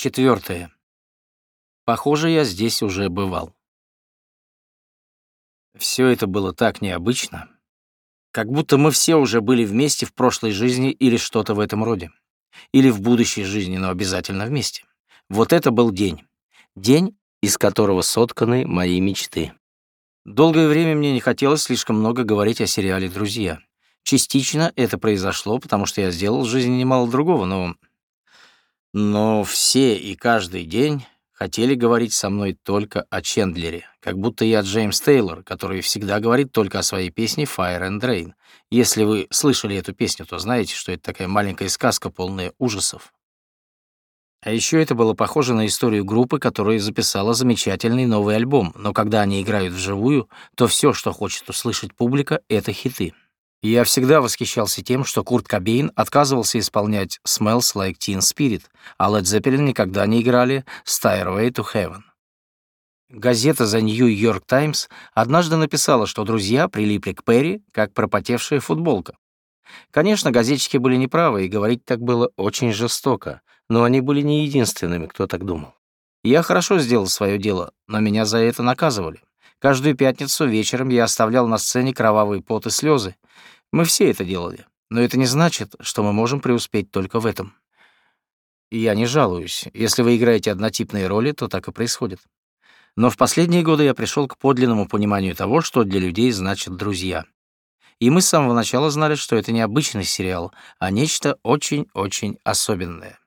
Четвертое. Похоже, я здесь уже бывал. Все это было так необычно, как будто мы все уже были вместе в прошлой жизни или что-то в этом роде. Или в будущей жизни, но обязательно вместе. Вот это был день. День, из которого сотканы мои мечты. Долгое время мне не хотелось слишком много говорить о сериале «Друзья». Частично это произошло, потому что я сделал в жизни немало другого, но... Но все и каждый день хотели говорить со мной только о Чендлере, как будто я Джеймс Тейлор, который всегда говорит только о своей песне «Fire and Rain». Если вы слышали эту песню, то знаете, что это такая маленькая сказка, полная ужасов. А еще это было похоже на историю группы, которая записала замечательный новый альбом, но когда они играют вживую, то все, что хочет услышать публика, — это хиты. Я всегда восхищался тем, что Курт Кобейн отказывался исполнять «Smells Like Teen Spirit», а Led Zeppelin никогда не играли «Stairway to Heaven». Газета The New York Times однажды написала, что друзья прилипли к Перри, как пропотевшая футболка. Конечно, газетчики были неправы, и говорить так было очень жестоко, но они были не единственными, кто так думал. Я хорошо сделал свое дело, но меня за это наказывали. Каждую пятницу вечером я оставлял на сцене кровавый пот и слезы. Мы все это делали, но это не значит, что мы можем преуспеть только в этом. я не жалуюсь. Если вы играете однотипные роли, то так и происходит. Но в последние годы я пришел к подлинному пониманию того, что для людей значат друзья. И мы с самого начала знали, что это не обычный сериал, а нечто очень-очень особенное.